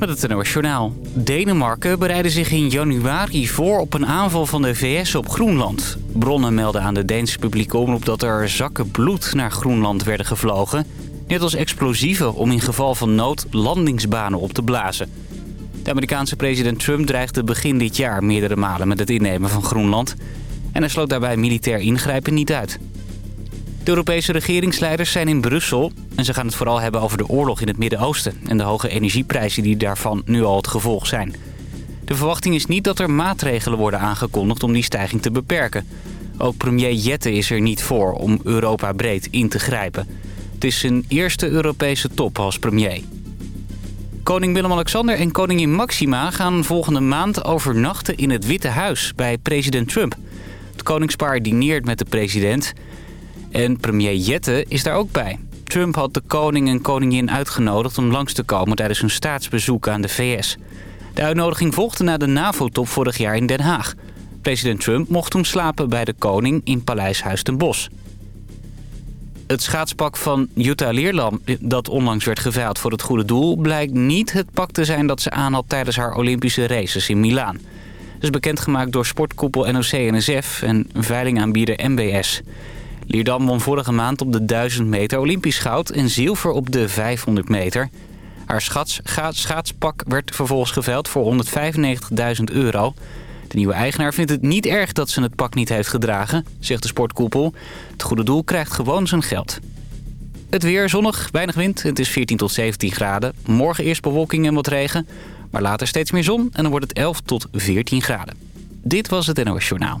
Met het Journaal. Denemarken bereidde zich in januari voor op een aanval van de VS op Groenland. Bronnen melden aan de Deense publieke omroep dat er zakken bloed naar Groenland werden gevlogen. Net als explosieven om in geval van nood landingsbanen op te blazen. De Amerikaanse president Trump dreigde begin dit jaar meerdere malen met het innemen van Groenland. En hij sloot daarbij militair ingrijpen niet uit. De Europese regeringsleiders zijn in Brussel en ze gaan het vooral hebben over de oorlog in het Midden-Oosten... en de hoge energieprijzen die daarvan nu al het gevolg zijn. De verwachting is niet dat er maatregelen worden aangekondigd om die stijging te beperken. Ook premier Jette is er niet voor om Europa breed in te grijpen. Het is zijn eerste Europese top als premier. Koning Willem-Alexander en koningin Maxima gaan volgende maand overnachten in het Witte Huis bij president Trump. Het koningspaar dineert met de president... En premier Jette is daar ook bij. Trump had de koning en koningin uitgenodigd om langs te komen tijdens hun staatsbezoek aan de VS. De uitnodiging volgde na de NAVO-top vorig jaar in Den Haag. President Trump mocht toen slapen bij de koning in Paleis Huis ten Bosch. Het schaatspak van Jutta Leerlam, dat onlangs werd geveild voor het goede doel... blijkt niet het pak te zijn dat ze aanhad tijdens haar Olympische races in Milaan. Dat is bekendgemaakt door sportkoepel NOC-NSF en veilingaanbieder MBS. Lierdam won vorige maand op de 1000 meter Olympisch goud en zilver op de 500 meter. Haar schaatspak werd vervolgens geveild voor 195.000 euro. De nieuwe eigenaar vindt het niet erg dat ze het pak niet heeft gedragen, zegt de sportkoepel. Het goede doel krijgt gewoon zijn geld. Het weer zonnig, weinig wind. Het is 14 tot 17 graden. Morgen eerst bewolking en wat regen. Maar later steeds meer zon en dan wordt het 11 tot 14 graden. Dit was het NOS Journaal.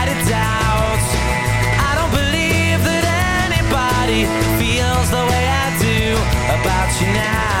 now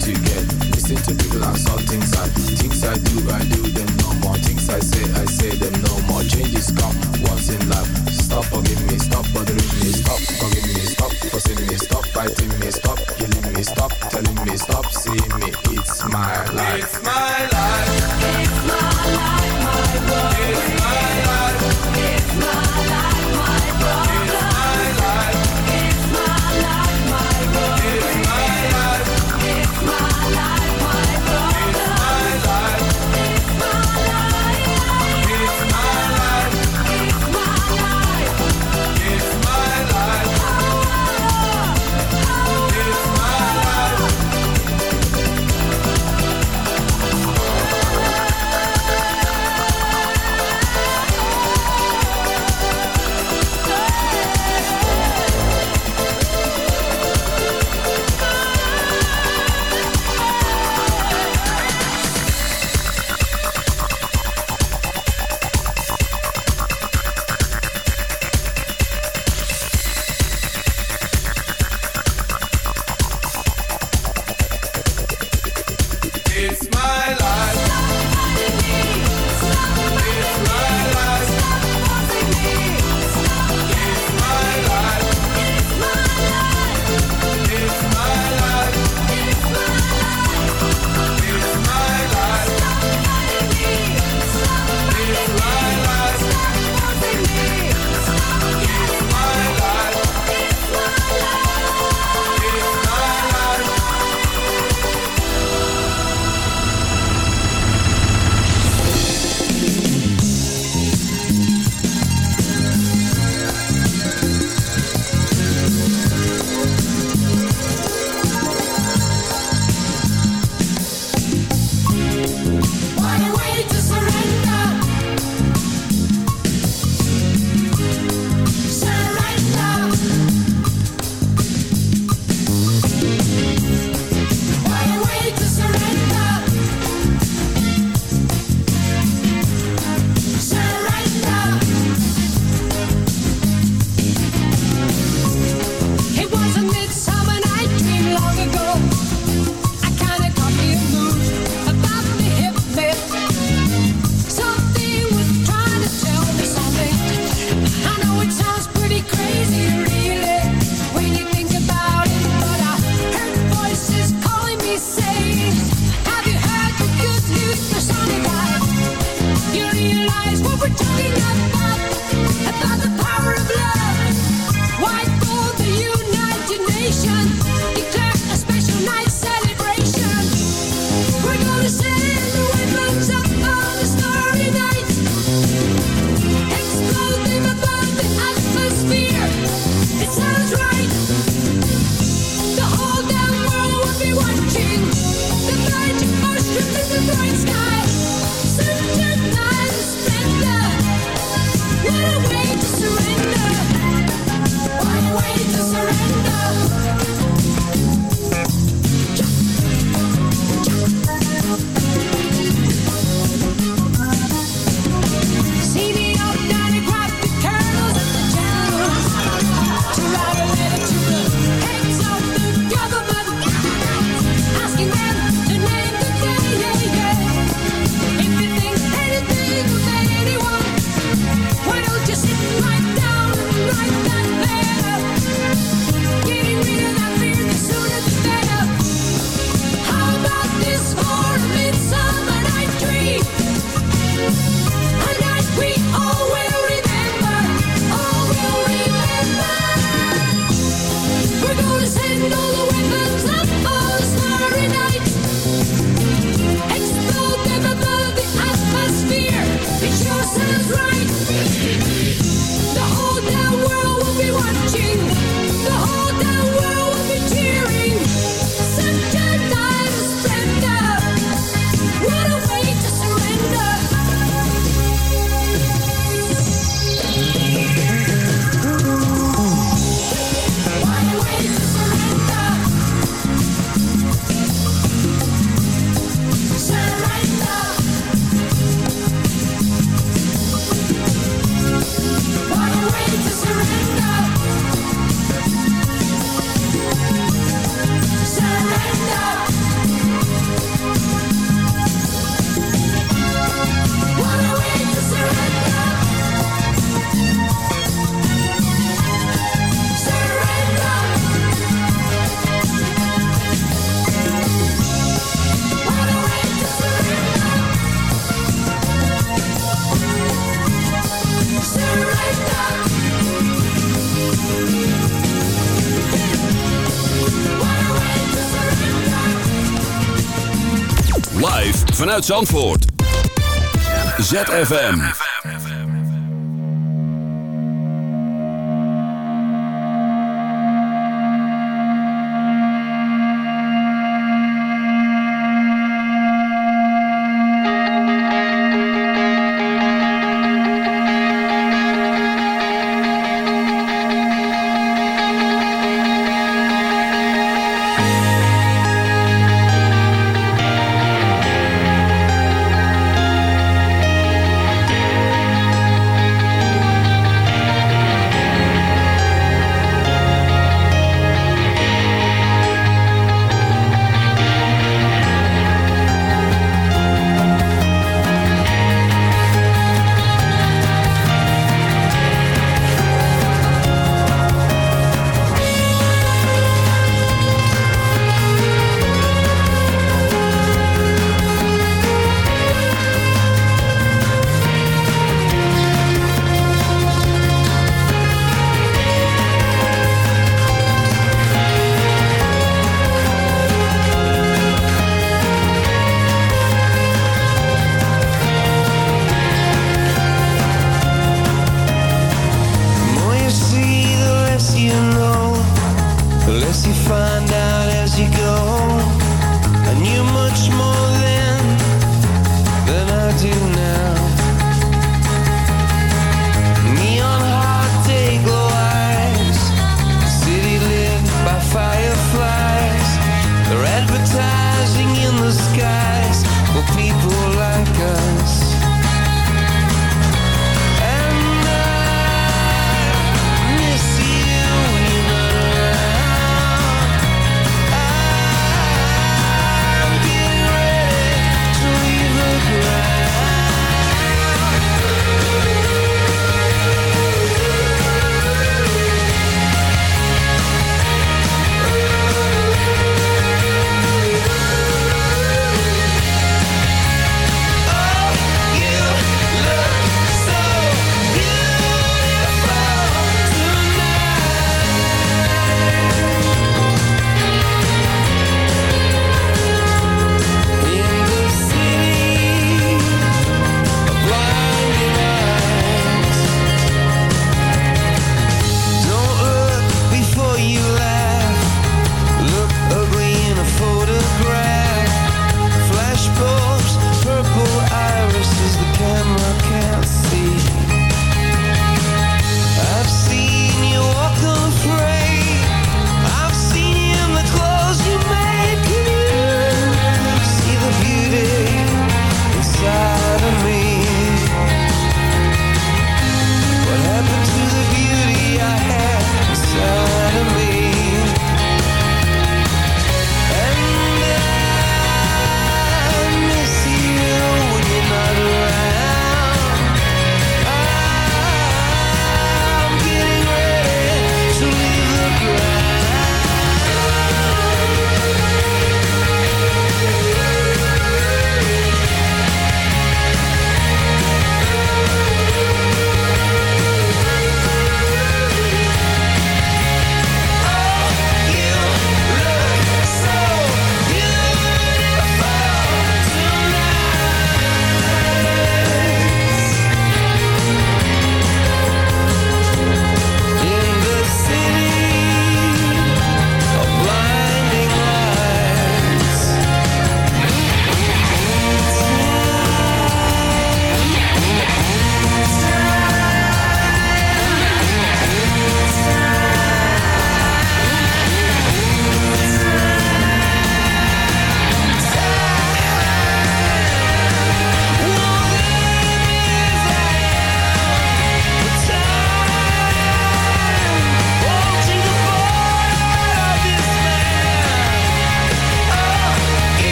to get. Listen to people I saw things I things I do, I do them no more. Things I say, I say them no more. Changes come once in life. Stop forgiving Zandvoort. ZFM.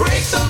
break the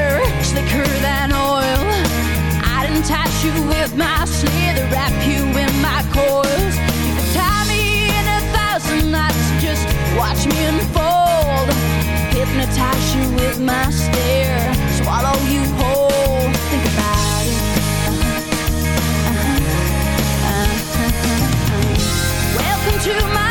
you with my slither, wrap you in my coils. and tie me in a thousand knots, just watch me unfold. Hypnotize you with my stare, swallow you whole. Think about it. Uh -huh, uh -huh, uh -huh, Welcome to my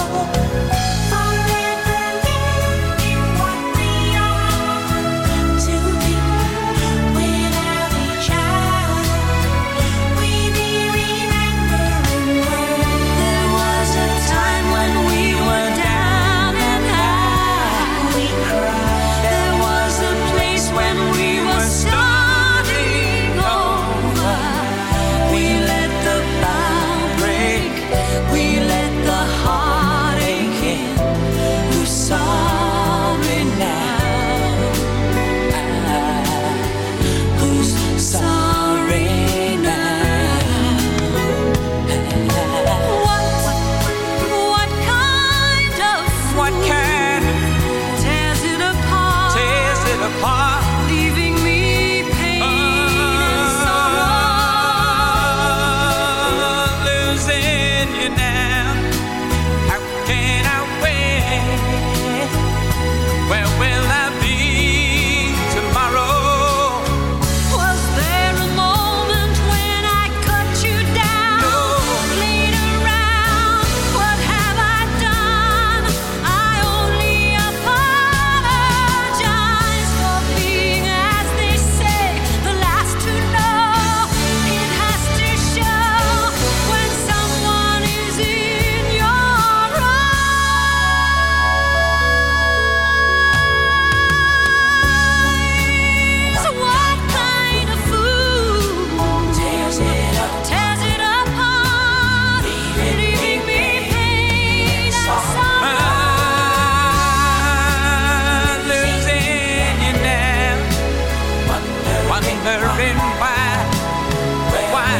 Tomorrow? Dit. Why?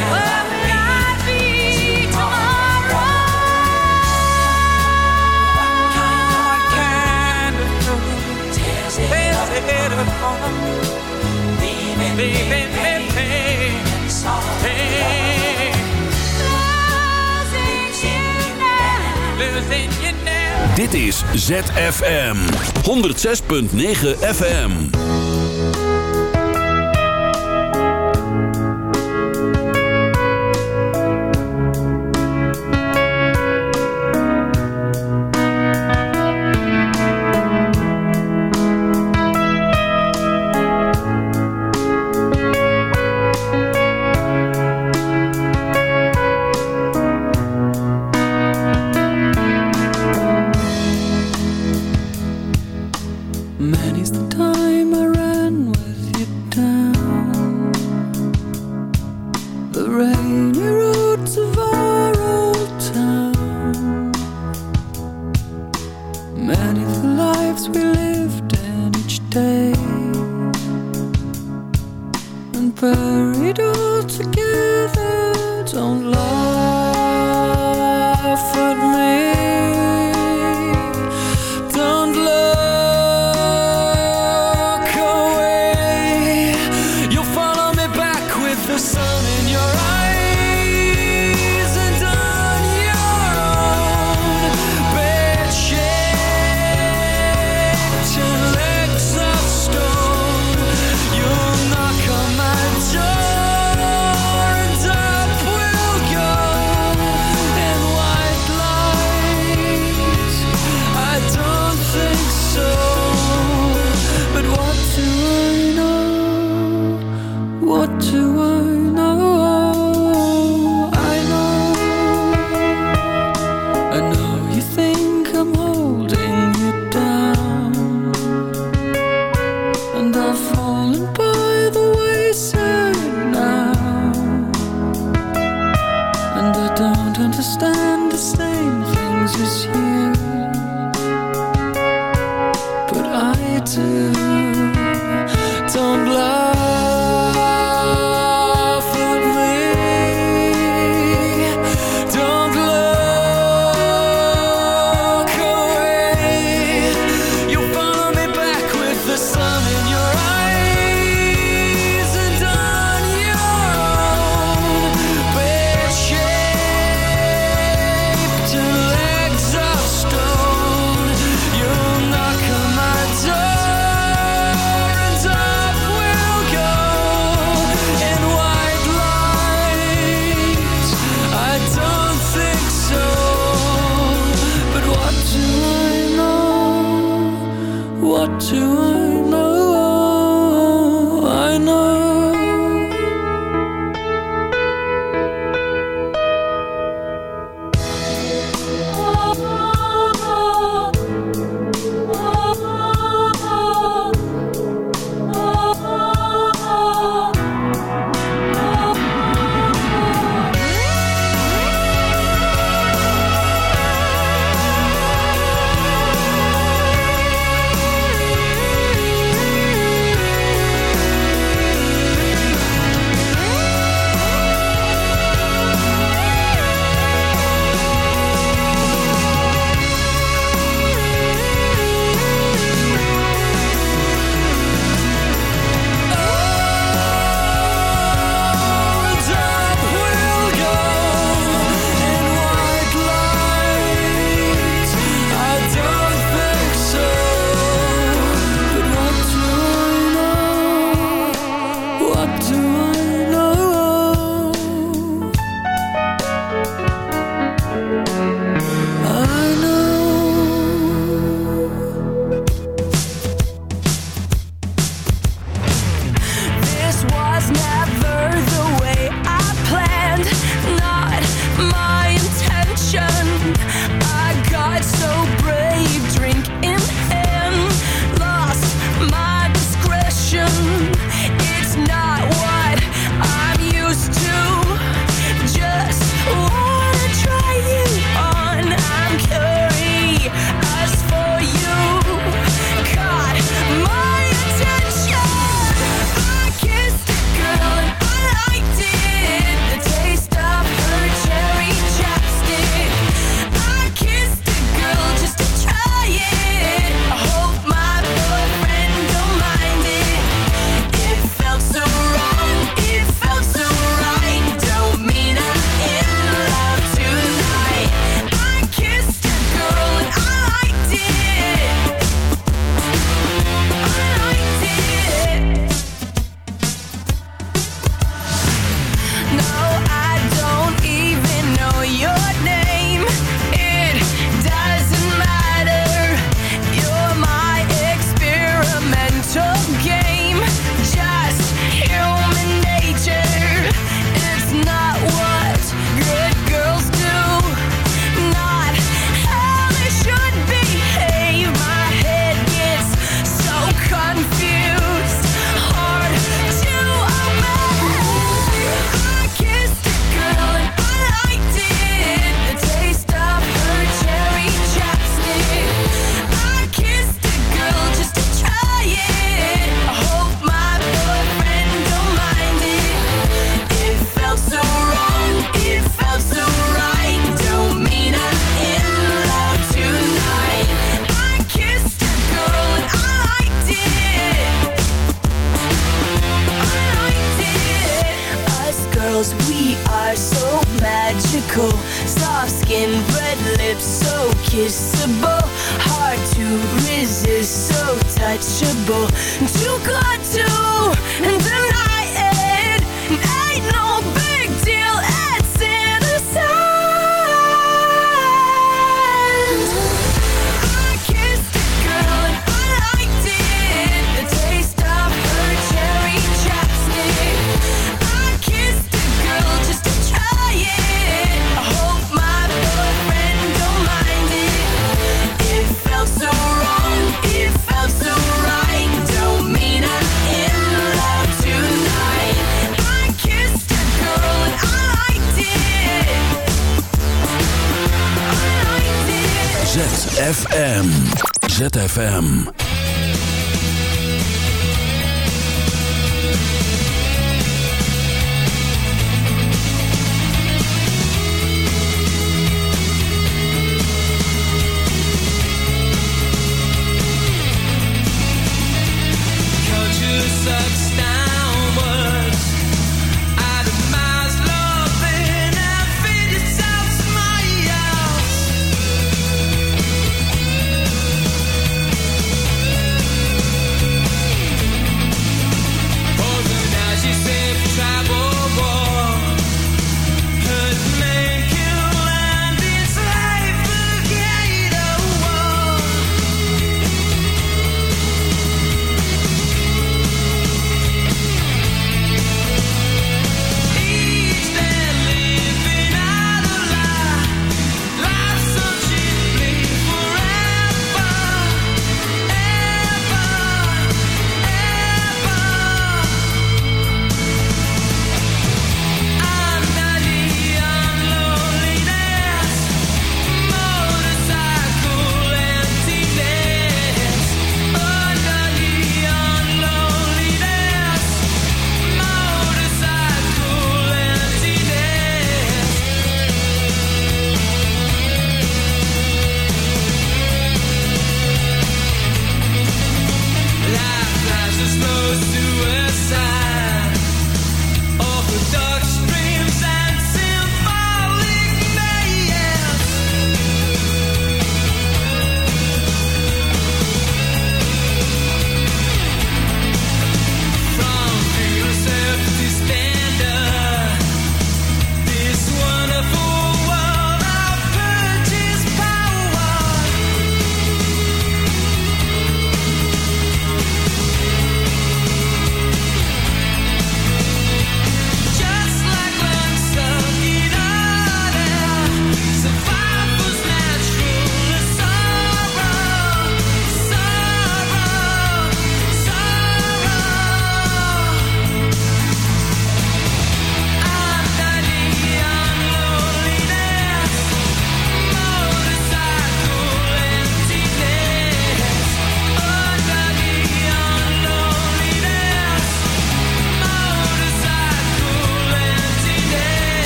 Is it upon? Leaving me punt negen you. Dit is ZFM 106.9 FM.